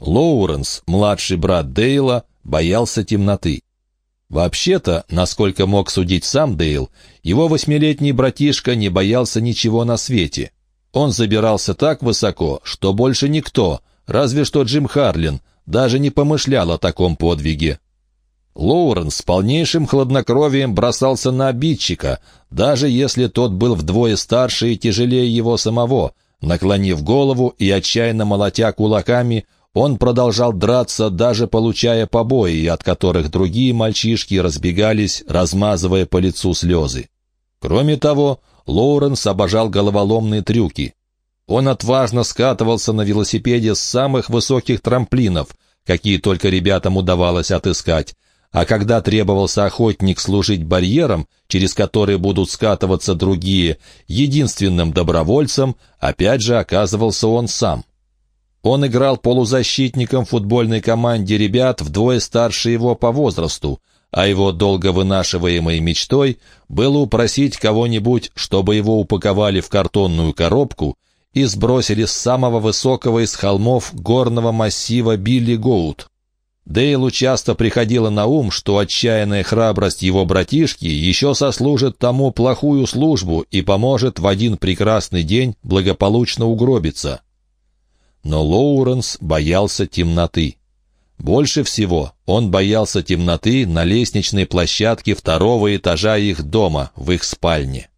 Лоуренс, младший брат Дейла, боялся темноты. Вообще-то, насколько мог судить сам Дейл, его восьмилетний братишка не боялся ничего на свете. Он забирался так высоко, что больше никто, разве что Джим Харлин, даже не помышлял о таком подвиге. Лоуренс с полнейшим хладнокровием бросался на обидчика, даже если тот был вдвое старше и тяжелее его самого. Наклонив голову и отчаянно молотя кулаками, он продолжал драться, даже получая побои, от которых другие мальчишки разбегались, размазывая по лицу слезы. Кроме того, Лоуренс обожал головоломные трюки. Он отважно скатывался на велосипеде с самых высоких трамплинов, какие только ребятам удавалось отыскать, а когда требовался охотник служить барьером, через который будут скатываться другие, единственным добровольцем, опять же оказывался он сам. Он играл полузащитником футбольной команде ребят вдвое старше его по возрасту, а его долго вынашиваемой мечтой было упросить кого-нибудь, чтобы его упаковали в картонную коробку и сбросили с самого высокого из холмов горного массива Билли Гоут. Дейлу часто приходило на ум, что отчаянная храбрость его братишки еще сослужит тому плохую службу и поможет в один прекрасный день благополучно угробиться. Но Лоуренс боялся темноты. Больше всего он боялся темноты на лестничной площадке второго этажа их дома, в их спальне.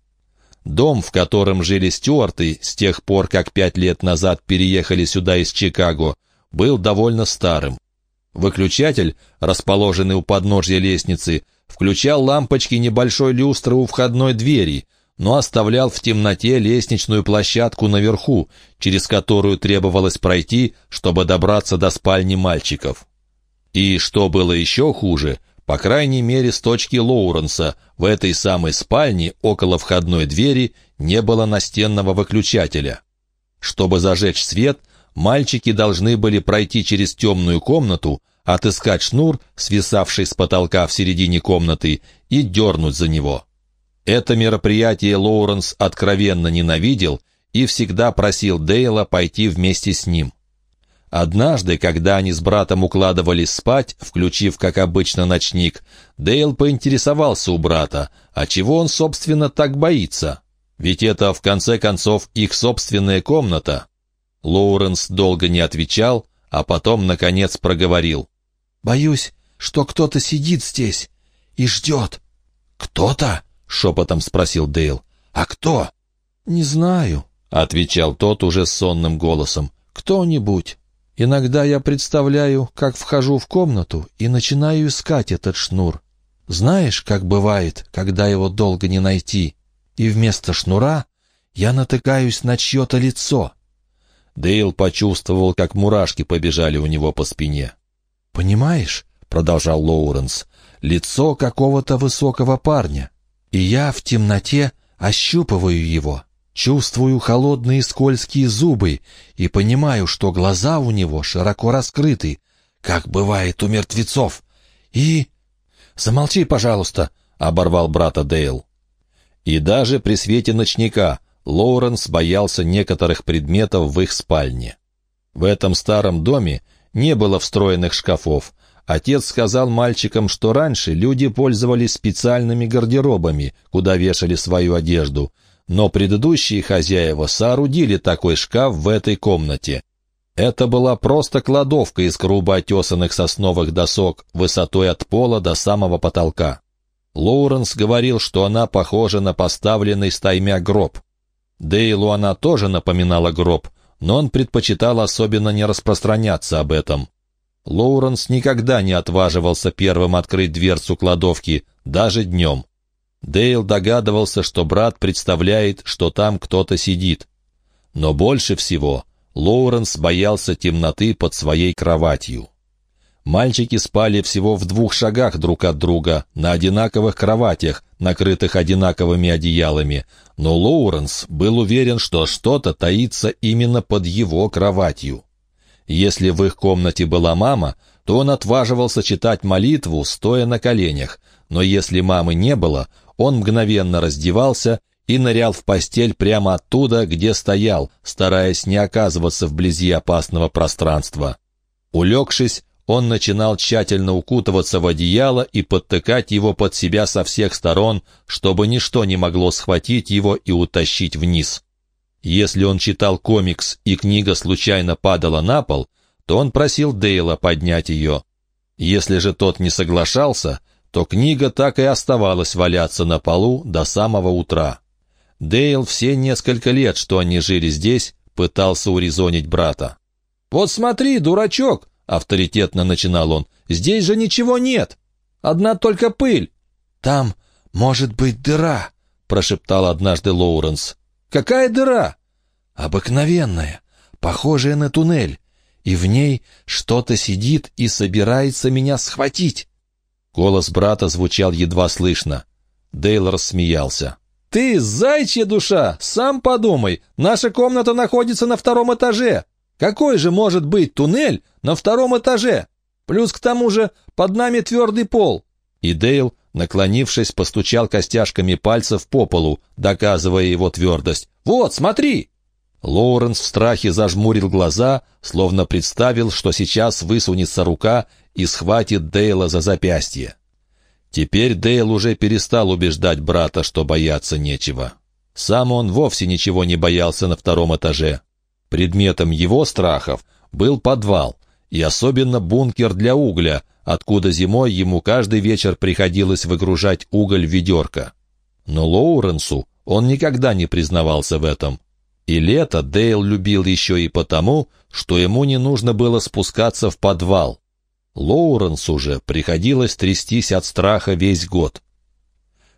Дом, в котором жили Стюарты с тех пор, как пять лет назад переехали сюда из Чикаго, был довольно старым. Выключатель, расположенный у подножья лестницы, включал лампочки небольшой люстры у входной двери, но оставлял в темноте лестничную площадку наверху, через которую требовалось пройти, чтобы добраться до спальни мальчиков. И, что было еще хуже, по крайней мере с точки Лоуренса, в этой самой спальне около входной двери не было настенного выключателя. Чтобы зажечь свет, мальчики должны были пройти через темную комнату, отыскать шнур, свисавший с потолка в середине комнаты, и дернуть за него. Это мероприятие Лоуренс откровенно ненавидел и всегда просил Дейла пойти вместе с ним. Однажды, когда они с братом укладывались спать, включив, как обычно, ночник, Дейл поинтересовался у брата, а чего он, собственно, так боится? Ведь это, в конце концов, их собственная комната. Лоуренс долго не отвечал, а потом, наконец, проговорил. «Боюсь, что кто-то сидит здесь и ждет». «Кто-то?» — шепотом спросил Дейл. «А кто?» «Не знаю», — отвечал тот уже сонным голосом. «Кто-нибудь. Иногда я представляю, как вхожу в комнату и начинаю искать этот шнур. Знаешь, как бывает, когда его долго не найти, и вместо шнура я натыкаюсь на чье-то лицо». Дейл почувствовал, как мурашки побежали у него по спине. «Понимаешь?» — продолжал Лоуренс. «Лицо какого-то высокого парня и я в темноте ощупываю его, чувствую холодные скользкие зубы и понимаю, что глаза у него широко раскрыты, как бывает у мертвецов. И... «Замолчи, пожалуйста», — оборвал брата Дейл. И даже при свете ночника Лоуренс боялся некоторых предметов в их спальне. В этом старом доме не было встроенных шкафов, Отец сказал мальчикам, что раньше люди пользовались специальными гардеробами, куда вешали свою одежду, но предыдущие хозяева соорудили такой шкаф в этой комнате. Это была просто кладовка из грубо отесанных сосновых досок, высотой от пола до самого потолка. Лоуренс говорил, что она похожа на поставленный стаймя гроб. Дейлу она тоже напоминала гроб, но он предпочитал особенно не распространяться об этом. Лоуренс никогда не отваживался первым открыть дверцу кладовки, даже днем. Дейл догадывался, что брат представляет, что там кто-то сидит. Но больше всего Лоуренс боялся темноты под своей кроватью. Мальчики спали всего в двух шагах друг от друга, на одинаковых кроватях, накрытых одинаковыми одеялами, но Лоуренс был уверен, что что-то таится именно под его кроватью. Если в их комнате была мама, то он отваживался читать молитву, стоя на коленях, но если мамы не было, он мгновенно раздевался и нырял в постель прямо оттуда, где стоял, стараясь не оказываться вблизи опасного пространства. Улегшись, он начинал тщательно укутываться в одеяло и подтыкать его под себя со всех сторон, чтобы ничто не могло схватить его и утащить вниз. Если он читал комикс и книга случайно падала на пол, то он просил Дейла поднять ее. Если же тот не соглашался, то книга так и оставалась валяться на полу до самого утра. Дейл все несколько лет, что они жили здесь, пытался урезонить брата. «Вот смотри, дурачок!» — авторитетно начинал он. «Здесь же ничего нет! Одна только пыль!» «Там может быть дыра!» — прошептал однажды Лоуренс. «Какая дыра?» «Обыкновенная, похожая на туннель, и в ней что-то сидит и собирается меня схватить». Голос брата звучал едва слышно. Дейл рассмеялся. «Ты, зайчья душа, сам подумай, наша комната находится на втором этаже. Какой же может быть туннель на втором этаже? Плюс к тому же под нами твердый пол». И Дейл, наклонившись, постучал костяшками пальцев по полу, доказывая его твердость. «Вот, смотри!» Лоуренс в страхе зажмурил глаза, словно представил, что сейчас высунется рука и схватит Дейла за запястье. Теперь Дейл уже перестал убеждать брата, что бояться нечего. Сам он вовсе ничего не боялся на втором этаже. Предметом его страхов был подвал, и особенно бункер для угля, откуда зимой ему каждый вечер приходилось выгружать уголь в ведерко. Но Лоуренсу он никогда не признавался в этом. И лето Дейл любил еще и потому, что ему не нужно было спускаться в подвал. Лоуренсу же приходилось трястись от страха весь год.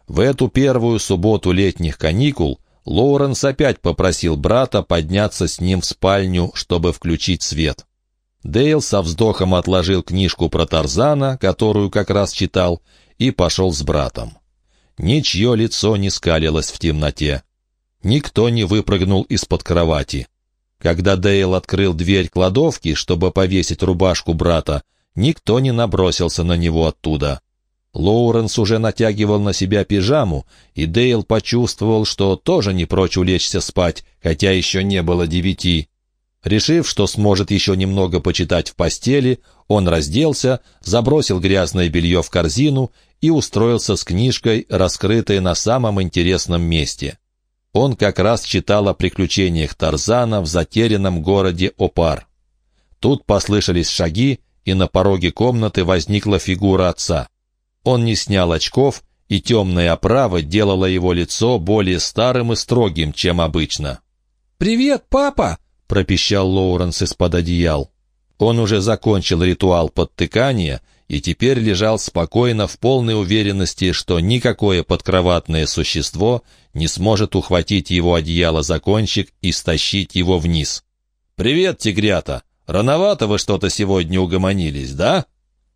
В эту первую субботу летних каникул Лоуренс опять попросил брата подняться с ним в спальню, чтобы включить свет. Дейл со вздохом отложил книжку про Тарзана, которую как раз читал, и пошел с братом. Ничье лицо не скалилось в темноте. Никто не выпрыгнул из-под кровати. Когда Дейл открыл дверь кладовки, чтобы повесить рубашку брата, никто не набросился на него оттуда. Лоуренс уже натягивал на себя пижаму, и Дейл почувствовал, что тоже не прочь улечься спать, хотя еще не было девяти. Решив, что сможет еще немного почитать в постели, он разделся, забросил грязное белье в корзину и устроился с книжкой, раскрытой на самом интересном месте. Он как раз читал о приключениях Тарзана в затерянном городе Опар. Тут послышались шаги, и на пороге комнаты возникла фигура отца. Он не снял очков, и темная оправа делала его лицо более старым и строгим, чем обычно. «Привет, папа!» — пропищал Лоуренс из-под одеял. Он уже закончил ритуал подтыкания и теперь лежал спокойно в полной уверенности, что никакое подкроватное существо не сможет ухватить его одеяло за кончик и стащить его вниз. «Привет, тигрята! Рановато вы что-то сегодня угомонились, да?»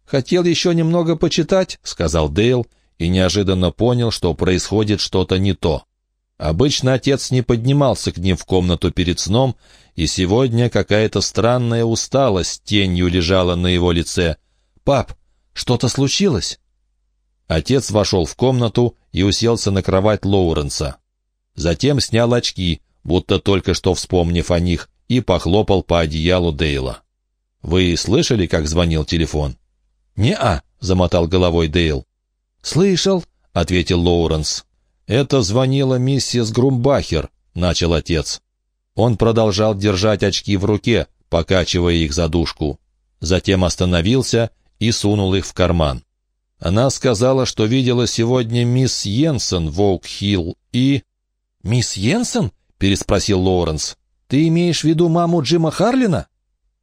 «Хотел еще немного почитать», — сказал Дейл, и неожиданно понял, что происходит что-то не то. Обычно отец не поднимался к ним в комнату перед сном, и сегодня какая-то странная усталость тенью лежала на его лице. «Пап, что-то случилось?» Отец вошел в комнату и уселся на кровать Лоуренса. Затем снял очки, будто только что вспомнив о них, и похлопал по одеялу Дейла. «Вы слышали, как звонил телефон?» «Не-а», — замотал головой Дейл. «Слышал», — ответил Лоуренс. «Это звонила миссис Грумбахер», — начал отец. Он продолжал держать очки в руке, покачивая их за дужку. Затем остановился и сунул их в карман. Она сказала, что видела сегодня мисс Йенсен в Оук-Хилл и... «Мисс Йенсен?» — переспросил Лоуренс. «Ты имеешь в виду маму Джима Харлина?»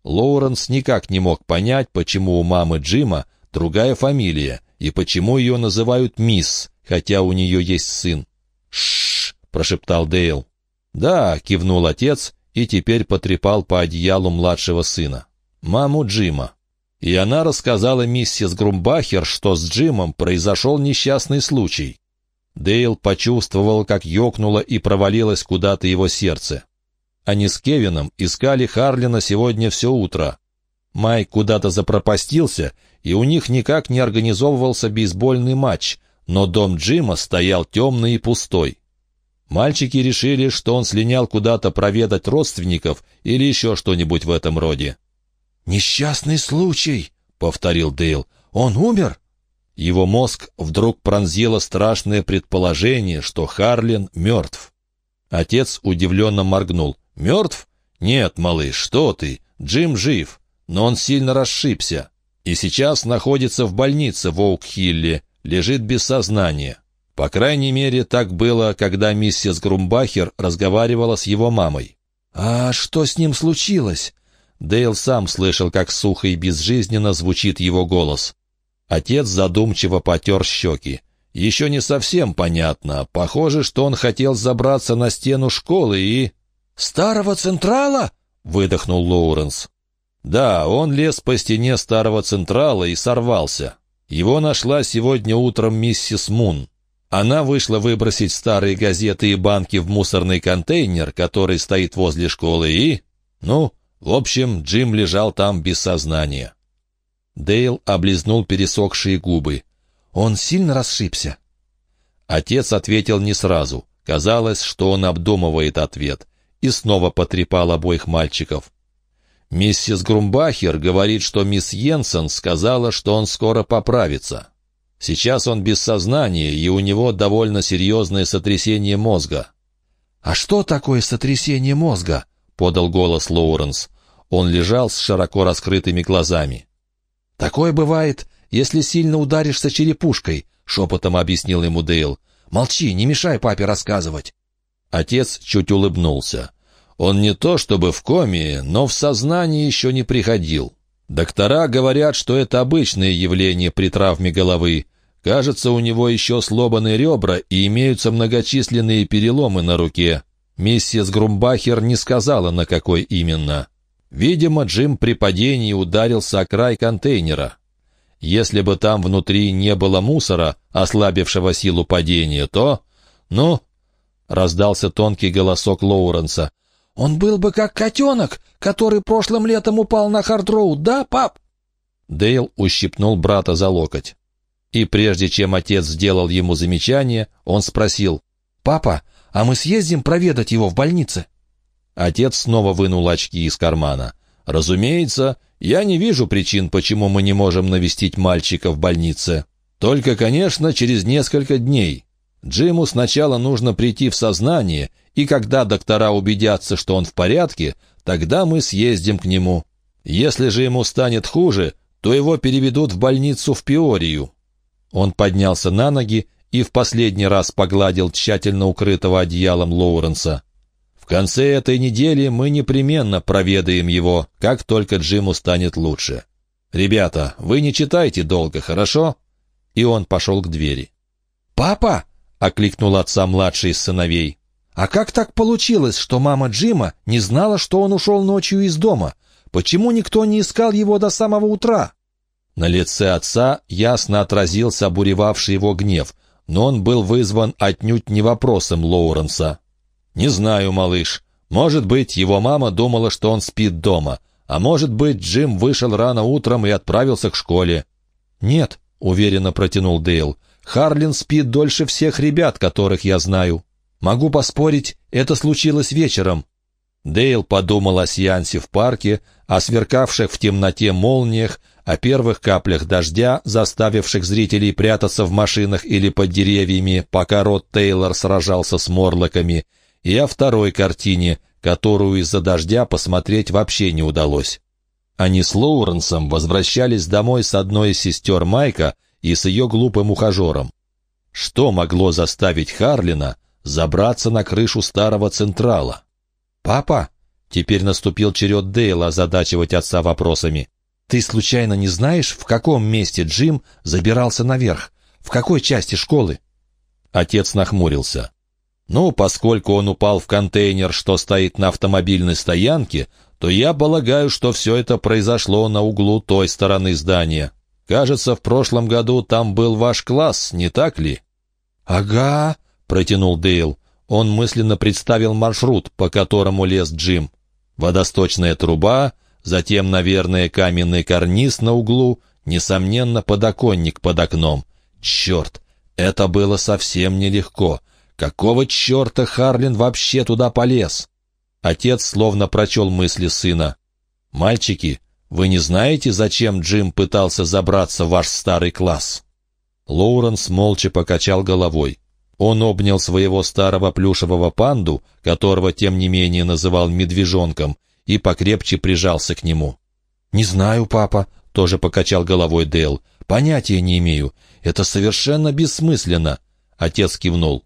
Лоуренс никак не мог понять, почему у мамы Джима другая фамилия и почему ее называют мисс, хотя у нее есть сын. «Ш-ш-ш!» прошептал Дейл. «Да», — кивнул отец и теперь потрепал по одеялу младшего сына. «Маму Джима». И она рассказала миссис Грумбахер, что с Джимом произошел несчастный случай. Дейл почувствовал, как ёкнуло и провалилось куда-то его сердце. Они с Кевином искали Харлина сегодня все утро. Майк куда-то запропастился, и у них никак не организовывался бейсбольный матч, но дом Джима стоял темный и пустой. Мальчики решили, что он слинял куда-то проведать родственников или еще что-нибудь в этом роде. «Несчастный случай», — повторил Дейл. «Он умер?» Его мозг вдруг пронзило страшное предположение, что Харлин мертв. Отец удивленно моргнул. «Мертв? Нет, малыш, что ты? Джим жив, но он сильно расшибся. И сейчас находится в больнице в Оук-Хилле, лежит без сознания. По крайней мере, так было, когда миссис Грумбахер разговаривала с его мамой. «А что с ним случилось?» Дейл сам слышал, как сухо и безжизненно звучит его голос. Отец задумчиво потер щеки. Еще не совсем понятно. Похоже, что он хотел забраться на стену школы и... «Старого Централа?» — выдохнул Лоуренс. Да, он лез по стене старого Централа и сорвался. Его нашла сегодня утром миссис Мун. Она вышла выбросить старые газеты и банки в мусорный контейнер, который стоит возле школы, и... Ну, в общем, Джим лежал там без сознания. Дейл облизнул пересохшие губы. «Он сильно расшибся?» Отец ответил не сразу. Казалось, что он обдумывает ответ. И снова потрепал обоих мальчиков. Миссис Грумбахер говорит, что мисс Йенсен сказала, что он скоро поправится. Сейчас он без сознания, и у него довольно серьезное сотрясение мозга. «А что такое сотрясение мозга?» — подал голос Лоуренс. Он лежал с широко раскрытыми глазами. «Такое бывает, если сильно ударишься черепушкой», — шепотом объяснил ему Дейл. «Молчи, не мешай папе рассказывать». Отец чуть улыбнулся. Он не то чтобы в коме, но в сознание еще не приходил. Доктора говорят, что это обычное явление при травме головы. Кажется, у него еще сломаны ребра и имеются многочисленные переломы на руке. Миссис Грумбахер не сказала, на какой именно. Видимо, Джим при падении ударился о край контейнера. Если бы там внутри не было мусора, ослабившего силу падения, то... Ну, раздался тонкий голосок Лоуренса. «Он был бы как котенок, который прошлым летом упал на Хардроуд, да, пап?» Дейл ущипнул брата за локоть. И прежде чем отец сделал ему замечание, он спросил, «Папа, а мы съездим проведать его в больнице?» Отец снова вынул очки из кармана. «Разумеется, я не вижу причин, почему мы не можем навестить мальчика в больнице. Только, конечно, через несколько дней. Джиму сначала нужно прийти в сознание, и когда доктора убедятся, что он в порядке, тогда мы съездим к нему. Если же ему станет хуже, то его переведут в больницу в Пиорию». Он поднялся на ноги и в последний раз погладил тщательно укрытого одеялом Лоуренса. В конце этой недели мы непременно проведаем его, как только Джиму станет лучше. Ребята, вы не читайте долго, хорошо?» И он пошел к двери. «Папа!» — окликнул отца младший из сыновей. «А как так получилось, что мама Джима не знала, что он ушел ночью из дома? Почему никто не искал его до самого утра?» На лице отца ясно отразился обуревавший его гнев, но он был вызван отнюдь не вопросом Лоуренса. «Не знаю, малыш. Может быть, его мама думала, что он спит дома, а может быть, Джим вышел рано утром и отправился к школе». «Нет», — уверенно протянул Дейл, Харлин спит дольше всех ребят, которых я знаю. Могу поспорить, это случилось вечером». Дейл подумал о сеансе в парке, о сверкавших в темноте молниях, о первых каплях дождя, заставивших зрителей прятаться в машинах или под деревьями, пока Рот Тейлор сражался с морлоками, и о второй картине, которую из-за дождя посмотреть вообще не удалось. Они с Лоуренсом возвращались домой с одной из сестер Майка, и с ее глупым ухажером. Что могло заставить Харлина забраться на крышу старого Централа? «Папа!» — теперь наступил черед Дейла озадачивать отца вопросами. «Ты случайно не знаешь, в каком месте Джим забирался наверх? В какой части школы?» Отец нахмурился. «Ну, поскольку он упал в контейнер, что стоит на автомобильной стоянке, то я полагаю, что все это произошло на углу той стороны здания. Кажется, в прошлом году там был ваш класс, не так ли?» «Ага», — протянул Дейл. Он мысленно представил маршрут, по которому лез Джим. Водосточная труба, затем, наверное, каменный карниз на углу, несомненно, подоконник под окном. Черт, это было совсем нелегко. Какого черта Харлин вообще туда полез? Отец словно прочел мысли сына. «Мальчики, Вы не знаете, зачем Джим пытался забраться в ваш старый класс?» Лоуренс молча покачал головой. Он обнял своего старого плюшевого панду, которого, тем не менее, называл медвежонком, и покрепче прижался к нему. «Не знаю, папа», — тоже покачал головой Дейл. «Понятия не имею. Это совершенно бессмысленно». Отец кивнул.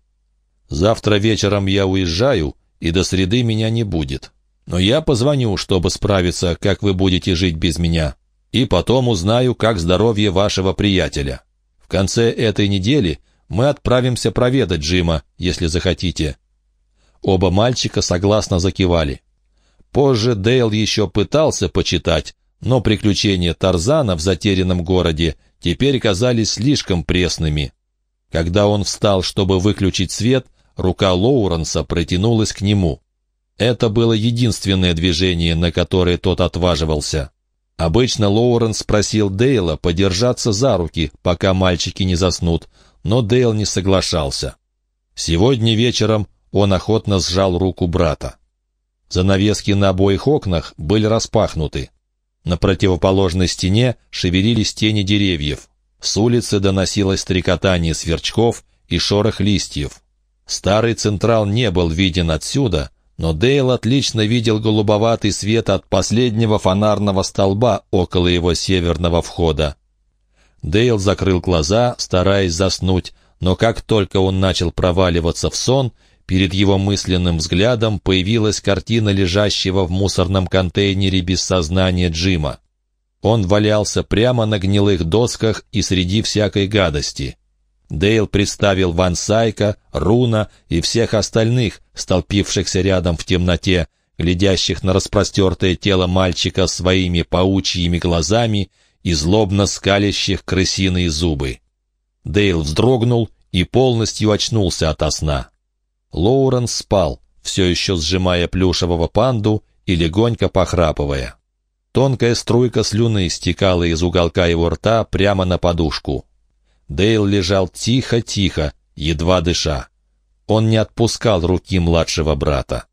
«Завтра вечером я уезжаю, и до среды меня не будет. Но я позвоню, чтобы справиться, как вы будете жить без меня. И потом узнаю, как здоровье вашего приятеля. В конце этой недели мы отправимся проведать Джима, если захотите». Оба мальчика согласно закивали. Позже Дейл еще пытался почитать, но приключения Тарзана в затерянном городе теперь казались слишком пресными. Когда он встал, чтобы выключить свет, рука Лоуренса протянулась к нему. Это было единственное движение, на которое тот отваживался. Обычно Лоуренс просил Дейла подержаться за руки, пока мальчики не заснут, но Дейл не соглашался. Сегодня вечером он охотно сжал руку брата. Занавески на обоих окнах были распахнуты. На противоположной стене шевелились тени деревьев. С улицы доносилось стрекотание сверчков и шорох листьев. Старый Централ не был виден отсюда, но Дейл отлично видел голубоватый свет от последнего фонарного столба около его северного входа. Дейл закрыл глаза, стараясь заснуть, но как только он начал проваливаться в сон, перед его мысленным взглядом появилась картина лежащего в мусорном контейнере без сознания Джима. Он валялся прямо на гнилых досках и среди всякой гадости. Дейл представил Ван Сайка, Руна и всех остальных, столпившихся рядом в темноте, глядящих на распростертое тело мальчика своими паучьими глазами и злобно скалящих крысиные зубы. Дейл вздрогнул и полностью очнулся ото сна. Лоуренс спал, все еще сжимая плюшевого панду и легонько похрапывая. Тонкая струйка слюны стекала из уголка его рта прямо на подушку. Дейл лежал тихо-тихо, едва дыша. Он не отпускал руки младшего брата.